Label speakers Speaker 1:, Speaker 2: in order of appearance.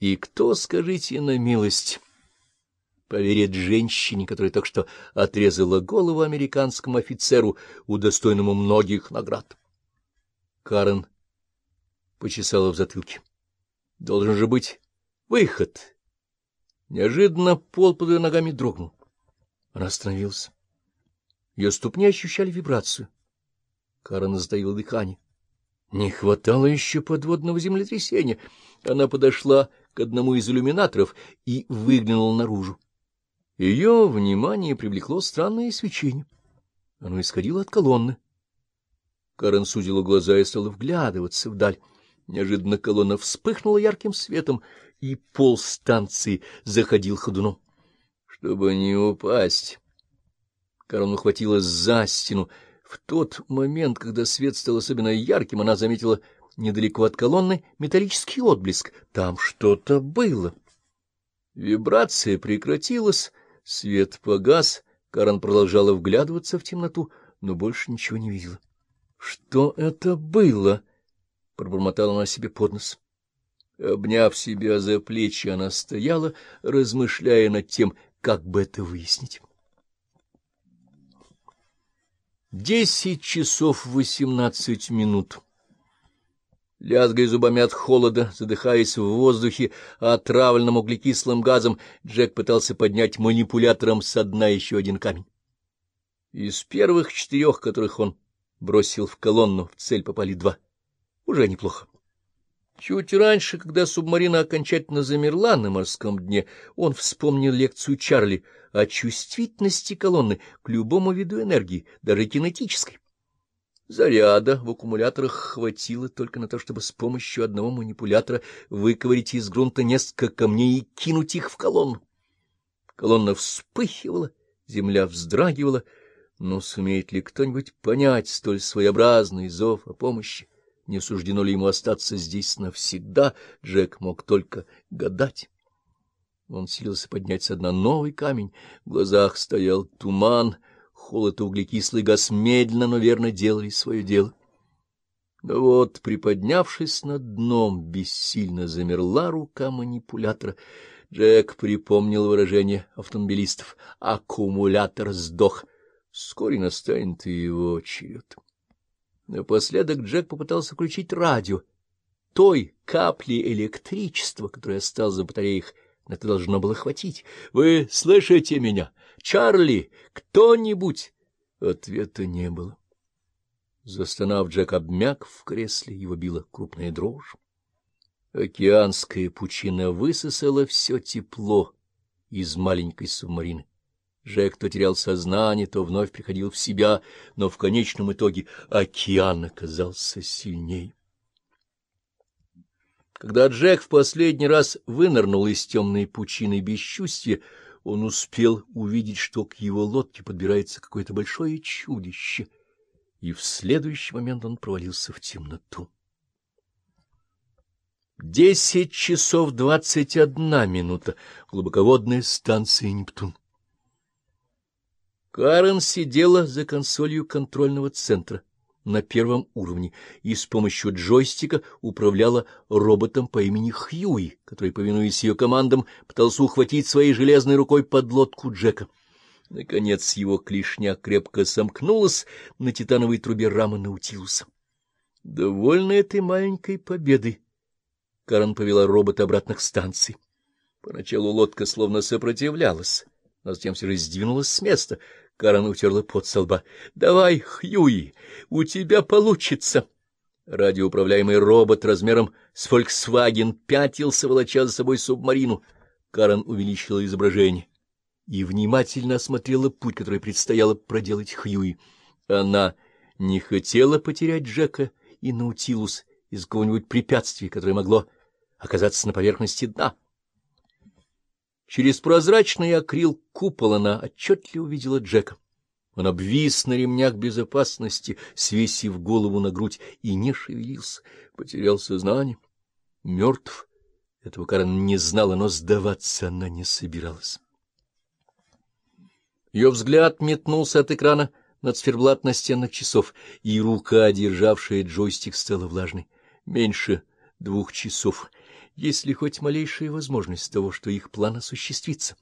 Speaker 1: И кто, скажите на милость, поверит женщине, которая только что отрезала голову американскому офицеру, удостоенному многих наград? Карен почесала в затылке. Должен же быть выход. Неожиданно пол под ее ногами дрогнул. Она остановилась. Ее ступни ощущали вибрацию. Карен затаила дыхание. Не хватало еще подводного землетрясения. Она подошла к одному из иллюминаторов и выглянула наружу. Ее внимание привлекло странное свечение. Оно исходило от колонны. Карен сузила глаза и стала вглядываться вдаль. Неожиданно колонна вспыхнула ярким светом, и пол станции заходил ходуном. Чтобы не упасть, Карен ухватилась за стену, в тот момент, когда свет стал особенно ярким, она заметила недалеко от колонны металлический отблеск. Там что-то было. Вибрация прекратилась, свет погас, Карен продолжала вглядываться в темноту, но больше ничего не видела. — Что это было? — пробормотала она себе под нос. Обняв себя за плечи, она стояла, размышляя над тем, как бы это выяснить. Десять часов восемнадцать минут. Лязгая зубами от холода, задыхаясь в воздухе отравленным углекислым газом, Джек пытался поднять манипулятором со дна еще один камень. Из первых четырех, которых он бросил в колонну, в цель попали два. Уже неплохо. Чуть раньше, когда субмарина окончательно замерла на морском дне, он вспомнил лекцию Чарли о чувствительности колонны к любому виду энергии, даже кинетической. Заряда в аккумуляторах хватило только на то, чтобы с помощью одного манипулятора выковырить из грунта несколько камней и кинуть их в колонну. Колонна вспыхивала, земля вздрагивала, но сумеет ли кто-нибудь понять столь своеобразный зов о помощи? Не суждено ли ему остаться здесь навсегда, Джек мог только гадать. Он силился поднять с дна новый камень, в глазах стоял туман, холод и углекислый газ медленно, но верно делали свое дело. Но вот, приподнявшись над дном, бессильно замерла рука манипулятора. Джек припомнил выражение автомобилистов «аккумулятор сдох». Вскоре настанет и его черед. Напоследок Джек попытался включить радио. Той капли электричества, которая осталась за батареях, это должно было хватить. — Вы слышите меня? Чарли, кто-нибудь? Ответа не было. Застонав, Джек обмяк в кресле, его била крупная дрожь. Океанская пучина высосала все тепло из маленькой субмарины. Жек то терял сознание, то вновь приходил в себя, но в конечном итоге океан оказался сильнее. Когда Джек в последний раз вынырнул из темной пучины бесчувствия, он успел увидеть, что к его лодке подбирается какое-то большое чудище, и в следующий момент он провалился в темноту. Десять часов двадцать одна минута. Глубоководная станция «Нептун». Карен сидела за консолью контрольного центра на первом уровне и с помощью джойстика управляла роботом по имени Хьюи, который, повинуясь ее командам, пытался ухватить своей железной рукой подлодку Джека. Наконец его клешня крепко сомкнулась на титановой трубе рамы Наутилуса. Довольно этой маленькой победой, Карен повела робота обратно к станции. Поначалу лодка словно сопротивлялась, но затем все же с места. Карен утерла пот со лба. — Давай, Хьюи, у тебя получится. Радиоуправляемый робот размером с Volkswagen пятился, волоча за собой субмарину. Карен увеличила изображение и внимательно осмотрела путь, который предстояло проделать Хьюи. Она не хотела потерять Джека и Наутилус из какого-нибудь препятствия, которое могло оказаться на поверхности дна. Через прозрачный акрил купол она отчетливо увидела Джека. Он обвис на ремнях безопасности, свесив голову на грудь, и не шевелился, потерял сознание. Мертв. Этого Карен не знала, но сдаваться она не собиралась. Ее взгляд метнулся от экрана на циферблат настенных часов, и рука, державшая джойстик, стала влажной. Меньше двух часов. Есть ли хоть малейшая возможность того, что их план осуществится.